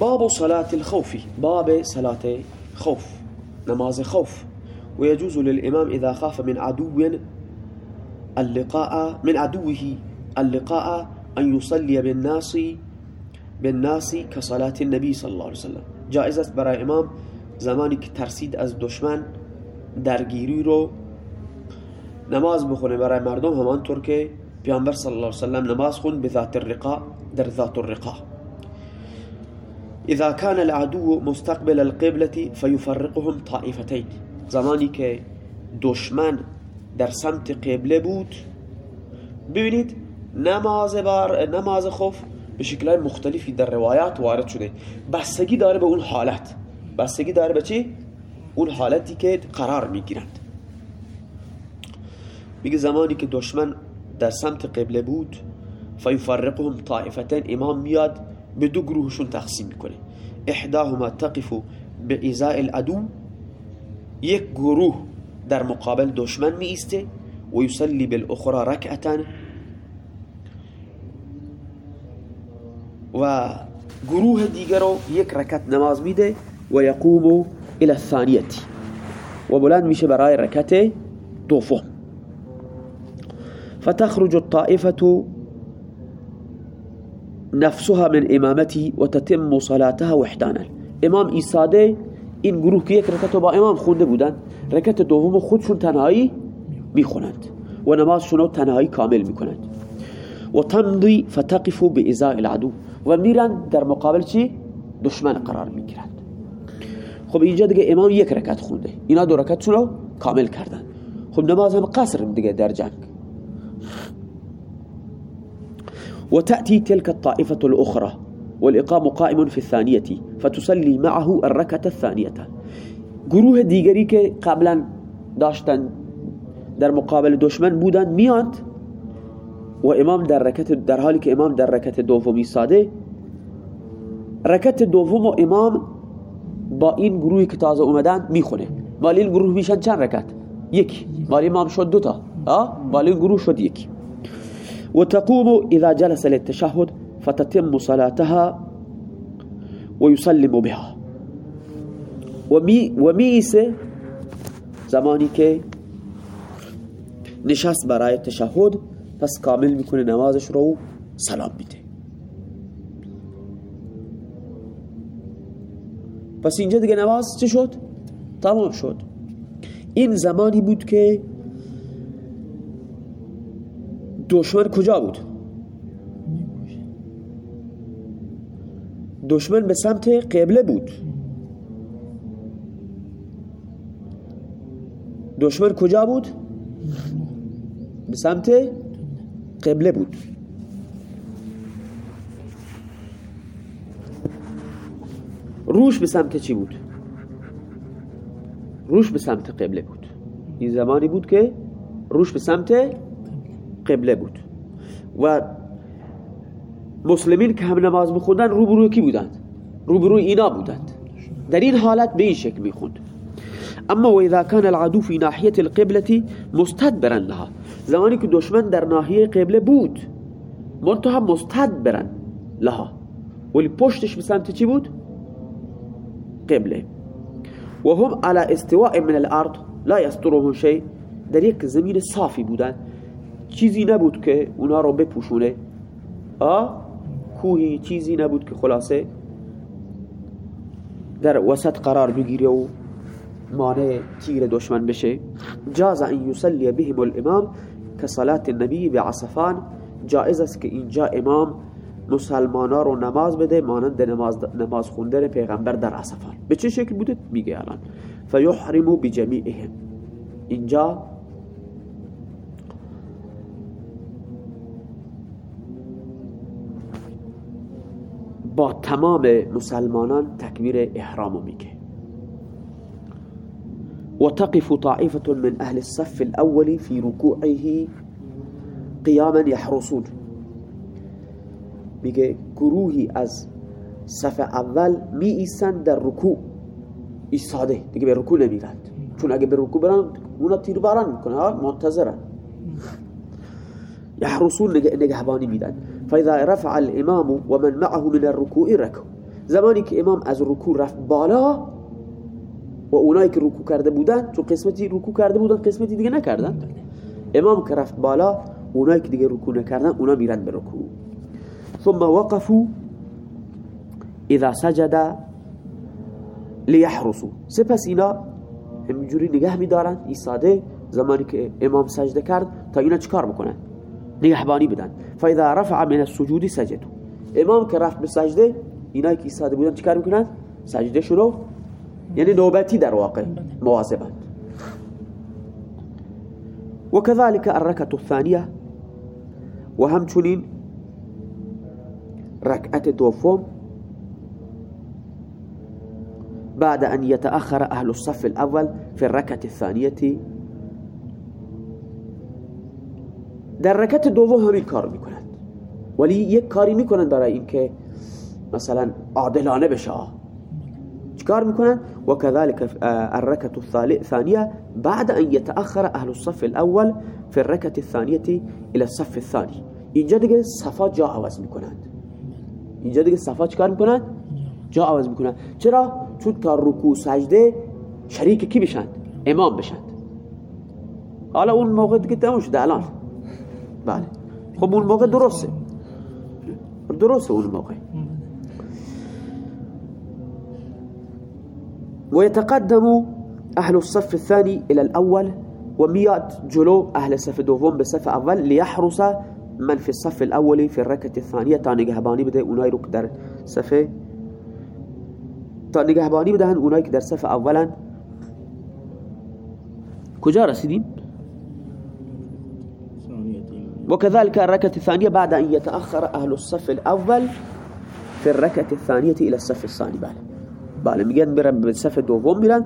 باب صلاة الخوف. باب صلاة خوف. نماز خوف. ويجوز للإمام إذا خاف من عدو اللقاء من عدوه اللقاء أن يصلي بالناس بالناس كصلاة النبي صلى الله عليه وسلم. جائزة برای امام زمانی که از دشمن درگیری رو نماز بخونه. برای مردم همانطور که پیامبر صلی الله علیه وسلم نماز خون به ذات الرقا در ذات الرقا اذا كان العدو مستقبل القبلة فيفرقهم طائفتين. زمانی که دشمن در سمت قبله بود ببینید نماز بار نماز خوف به شکلهای مختلفی در روایات وارد شده. بستگی داره به اون حالت. بستگی داره به چی؟ اون حالتی که قرار می‌گیرند. میگه زمانی که دشمن در سمت قبله بود فیفرقهم طائفتین. امام میاد به دو گروهشون تقسیم می‌کنه. احداهما تقف به ازاء العدو یک گروه در مقابل دشمن می ایسته و یصلی بالاخرى رکعتا و گروه دیگر رو یک رکت نماز میده و یقوم الى الثانیتی و بلند میشه برای رکت دوم. فتخرج الطائفة نفسها من امامته وتتم صلاتها وحدانا. امام ایساده این گروه که یک رکت با امام خونده بودن رکت دوم خودشون تنهایی می‌خونند و نمازشون رو تنهایی کامل می‌کنند. و تمضی فتقف به العدو. و میرن در مقابل چی؟ دشمن قرار می‌گیرند. خب اینجا دیگه امام یک رکت خونده. اینا دو رکتشون رو کامل کردن. خب نماز هم قصر دیگه در جنگ. وتأتي تلك الطائفة الأخرى والإقام قائم في الثانية فتصلي معه الركعة الثانية. گروه دیگری که قبلا داشتن در مقابل دشمن بودن میاد و امام در رکت در حالی که امام در رکت دومی ساده رکت دوم و امام با این گروهی که تازه اومدن می‌خونه. مالی این گروه میشن چند رکت یک. مالی امام شد دوتا مالی این گروه شد یک. وتقوم إذا جلس للتشهد فتتم صلاتها ويسلم بها. وميس زمانی که نشست برای تشهد پس کامل می‌کنه نمازش رو سلام میده. پس اینجا دیگه نماز چه شد؟ تمام شد. این زمانی بود که دشمن کجا بود؟ دشمن به سمت قبله بود. دشمن کجا بود؟ به سمت قبله بود. روش به سمت چی بود؟ روش به سمت قبله بود. این زمانی بود که روش به سمت قبله بود. و مسلمین که هم نماز میخوندن روبروی کی بودند؟ روبروی اینا بودند. در این حالت به این شکل می‌خوند. اما و اذا كان العدو في ناحیه القبلة مستدبرا لها. زمانی که دشمن در ناحیه قبله بود منتها مستدبرا لها. ولی پشتش به سمت چی بود؟ قبله. و هم على استواء من الارض لا يسترهم شيء در یک زمین صافی بودن چیزی نبود که اونا رو بپوشونه. آه کوهی چیزی نبود که خلاصه در وسط قرار بگیره و مانع تیر دشمن بشه. جاز ان یصلی بهم الامام كصلاة النبی بعصفان جائز است که اینجا امام مسلمانا رو نماز بده مانند نماز, نماز خوندن پیغمبر در عصفان. به چه شکل بوده؟ میگه الان. فیحرمو بجمیعهم. اینجا با تمام مسلمانان تکبیر احرام میگه. وتقف طائفة من أهل الصف الأول في ركوعه قياما يحرسون. میگه گروهی از صف اول می در رکوع. ایستاده دیگه به رکوع نمیرند. چون اگه به رکوع برن اونا تیرباران می‌کنه منتظرن. يحرسون نگهبانی میدن. فاذا رفع الامام ومن معه من الركوع ركعوا زمانی که امام از رکوع رفت بالا و اونایی که رکوع کرده بودن تو قسمتی رکوع کرده بودن قسمتی دیگه نکردن. امام که رفت بالا اونایی که دیگه رکوع نکردن اونا میرن به رکوع. ثم وقفوا اذا سجد لیحرسو سپس اینا همینجوری نگه میدارن ایستاده زمانی که امام سجده کرد تا اینا چیکار بکنن؟ نگهبانی بدن. فإذا رفع من السجود سجدوا إمام که رفت به سجده اینایی که ایستاده بودن چیکار میکنن سجده شروع یعنی نوبتی در واقع مواظبند وكذلك الركعة الثانية وهمچنین ركعة دوفوم بعد أن يتأخر أهل الصف الأول في الركعة الثانية در رکت دوم همین کار می‌کنند ولی یک کاری می‌کنند برای اینکه مثلا عادلانه بشه. چکار می‌کنن؟ وكذلك الركعة الثانية بعد أن يتأخر أهل الصف الأول في الركعة الثانية إلى الصف الثاني اینجا دیگه صفا جا عوض می‌کنند. اینجا دیگه صفا چکار می‌کنند؟ جا عوض می‌کنند. چرا؟ چون تا رکوع سجده شریک کی بشند؟ امام بشند. حالا اون موقع دیگه تموم شده الان. بله. خب اون موقع درسته. درسته اون موقع. ويتقدم أهل الصف الثاني إلى الأول وميات جلو أهل الصف دوم بصف أول ليحرس من في الصف الأول في الركعة الثانية. تا نگهبانی بده اونایی رو که در صف تا نگهبانی بدهن اونایی که در صف اولا کجا رسیدیم؟ وكذلك الركعة الثانية بعد أن يتأخر أهل الصف الأول في الركعة الثانية إلى الصف الثاني. بعد بله میگن میرن به صف دوم میرن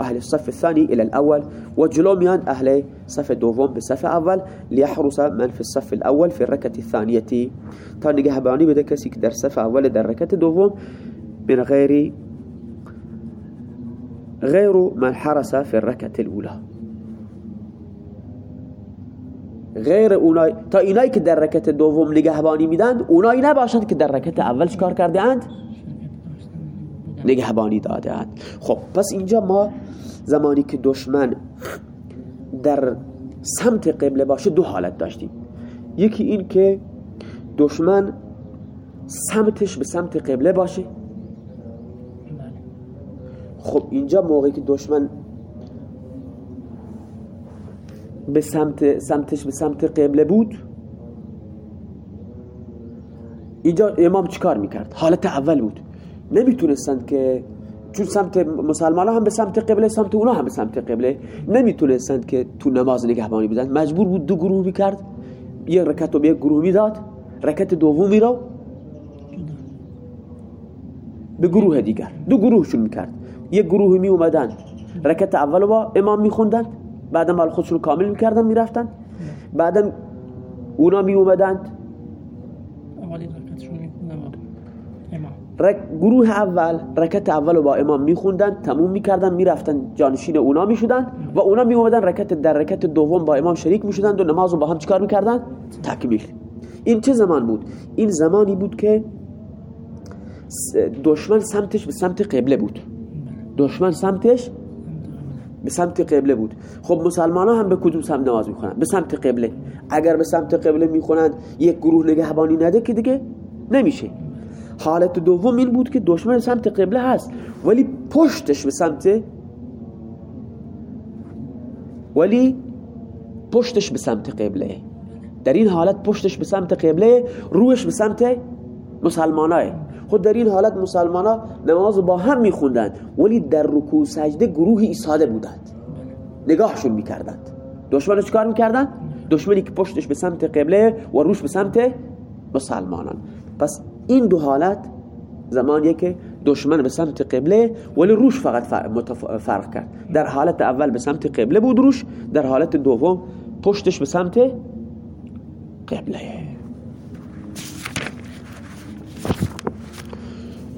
أهل الصف الثاني إلى الأول و جلو میان أهل صف دوم به صف اول لیحرس من في الصف الأول في الركعة الثانية. تا نگهبانی بده کسی در صف أول در رکعت دوم من غیر غیر من حرس في الركعة الأولى. غیر اونای تا اینایی که در رکعت دوم نگهبانی میدن اونایی نباشند که در رکعت اول چیکار کرده اند نگهبانی داده اند خب پس اینجا ما زمانی که دشمن در سمت قبله باشه دو حالت داشتیم. یکی این که دشمن سمتش به سمت قبله باشه. خب اینجا موقعی که دشمن به سمت سمتش به سمت قبله بود. اینجا امام چیکار می‌کرد؟ حالت اول بود. نمی‌تونستند که چون سمت مسلمان هم به سمت قبله سمت اونا هم به سمت قبله. نمی‌تونستند که تو نماز نگهبانی بدن مجبور بود دو گروه می‌کرد. یک رکت رو به یک گروه می‌داد. رکت دومی رو به گروه دیگر. دو گروهشون می‌کرد. یک گروه می اومدن رکت اول با امام میخوندن. بعدا مال خودشون کامل می‌کردن می‌رفتن. بعدا اونا می اومدند رک... گروه اول رکت اول رو با امام میخوندن تموم می‌کردن می‌رفتن جانشین اونا می‌شدن و اونا میومدن رکت در رکت دوم با امام شریک می‌شدن و نماز رو با هم چیکار می‌کردن؟ تکمیل. این چه زمان بود؟ این زمانی بود که دشمن سمتش به سمت قبله بود. دشمن سمتش به سمت قبله بود. خب مسلمان ها هم به کدوم سمت نماز می‌خونن؟ به سمت قبله. اگر به سمت قبله می‌خونن یک گروه نگهبانی نده که دیگه نمیشه. حالت دوم این بود که دشمن سمت قبله هست ولی پشتش به سمت ولی پشتش به سمت قبله. در این حالت پشتش به سمت قبله روش به سمت مسلمانای خود در این حالت مسلمان نماز با هم میخوندند ولی در رکوع سجده گروهی ایستاده بودند. نگاهشون می‌کردند. دشمن چکار می‌کردند؟ دشمنی که پشتش به سمت قبله و روش به سمت مسلمانان. پس این دو حالت زمانیه که دشمن به سمت قبله ولی روش فقط فرق کرد. در حالت اول به سمت قبله بود روش در حالت دوم پشتش به سمت قبله.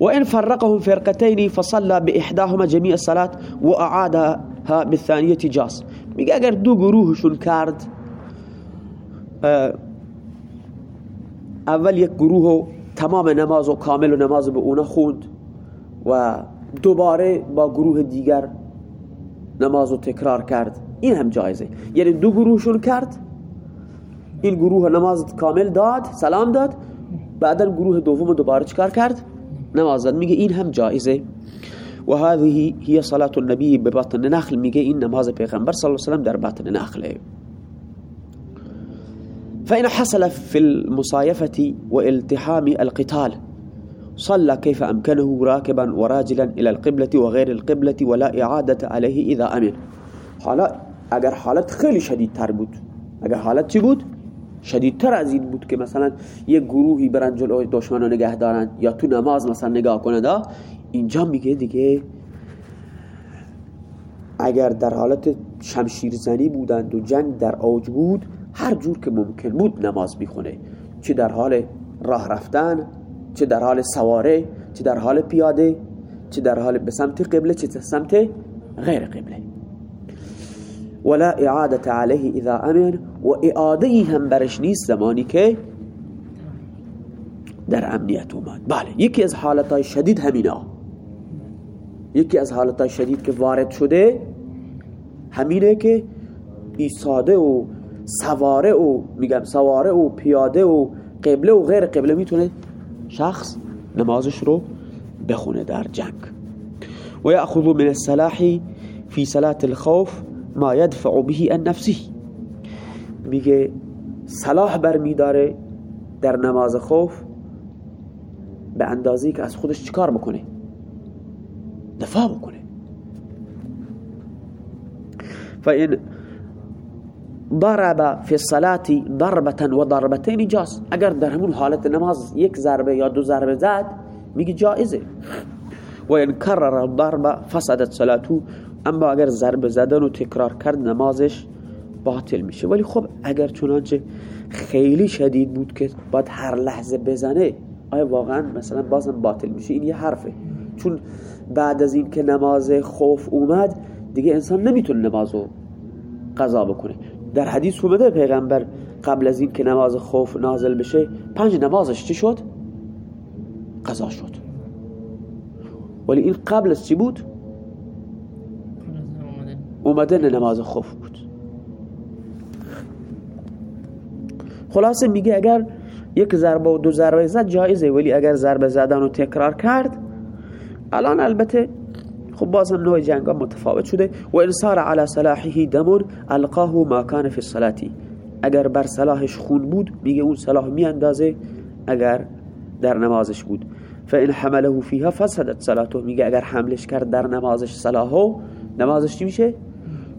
وإن فرقهم فرقتين فصلى بإحداهما جميع الصلاة وأعادها بالثانية جاس میگه اگر دو گروهشون کرد اول یک گروه تمام نماز و کامل و نماز به خوند و دوباره با گروه دیگر نماز تکرار کرد. این هم جایزه. یعنی دو گروهشون کرد این گروه نماز کامل داد سلام داد بعدا گروه دوم دوباره چکار کرد؟ داد میگه این هم جایزه. و هذه هي صلاة النبی به باطن نخل. میگه این نماز پیغمبر صلی الله علیه وسلم در باطن نخله. فإن حصل في المصايفة والتحام القتال صلى كيف أمكنه راكبا وراجلا إلى القبلة وغير القبلة ولا إعادة عليه إذا أمن. حالا اگر حالت خیلی شدید تر بود اگر حالت چی بود؟ شدیدتر از این بود که مثلا یک گروهی برن جلوی دشمن رو نگه دارن یا تو نماز مثلا نگاه کنه اینجا میگه دیگه اگر در حالت شمشیر زنی بودند و جنگ در اوج بود هر جور که ممکن بود نماز می‌خونه. چه در حال راه رفتن چه در حال سواره چه در حال پیاده چه در حال به سمت قبله چه سمت غیر قبله. ولا اعاده عليه اذا امن و اعاده هم برش نیست زمانی که در امنیت اومد. بله یکی از حالتهای شدید همینا. یکی از حالتهای شدید که وارد شده همینه که ایساده و سواره و میگم سواره و پیاده و قبله و غیر قبله می‌تونه شخص نمازش رو بخونه در جنگ. و یأخذ من السلاح فی صلاة الخوف ما يدفع به ان نفسه. میگه صلاح برمیداره در نماز خوف به اندازی که از خودش چیکار بکنه؟ دفاع بکنه. فإن ضرب فی الصلاة ضربة و ضربتين جاز. اگر در همون حالت نماز یک ضربه یا دو ضربه زد میگه جائزه و ان کرر الضرب فسدت صلاته اما اگر ضربه زدن و تکرار کرد نمازش باطل میشه. ولی خب اگر چنانچه خیلی شدید بود که باید هر لحظه بزنه آیا واقعا مثلا بازم باطل میشه؟ این یه حرفه. چون بعد از این که نماز خوف اومد دیگه انسان نمی‌تونه نمازو قضا بکنه. در حدیث اومده پیغمبر قبل از این که نماز خوف نازل بشه پنج نمازش چی شد؟ قضا شد. ولی این قبل از چی بود؟ اومدن نماز خوف بود. خلاصه میگه اگر یک ضربه و دو ضربه زد جایزه ولی اگر ضربه زدن و تکرار کرد الان البته خب باز هم نوع جنگ متفاوت شده. و انصار على صلاحه دمون القاه ما کان فی الصلاتی اگر بر صلاحش خون بود میگه اون صلاح می اندازه اگر در نمازش بود. فان حمله فيها فسدت صلاته. میگه اگر حملش کرد در نمازش صلاحو نمازش چی میشه؟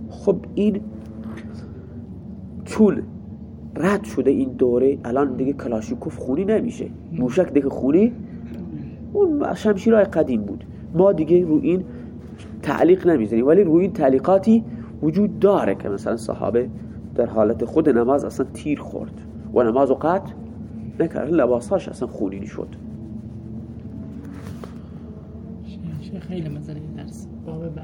خب این چون رد شده این دوره الان دیگه کلاشیکوف خونی نمیشه. موشک دیگه خونی؟ اون شمشیرهای قدیم بود. ما دیگه رو این تعلیق نمی‌زنیم. ولی روی این تعلیقاتی وجود داره که مثلا صحابه در حالت خود نماز اصلا تیر خورد و نماز و قطع نکرد. لباساش اصلا خونی شد خیلی مثلا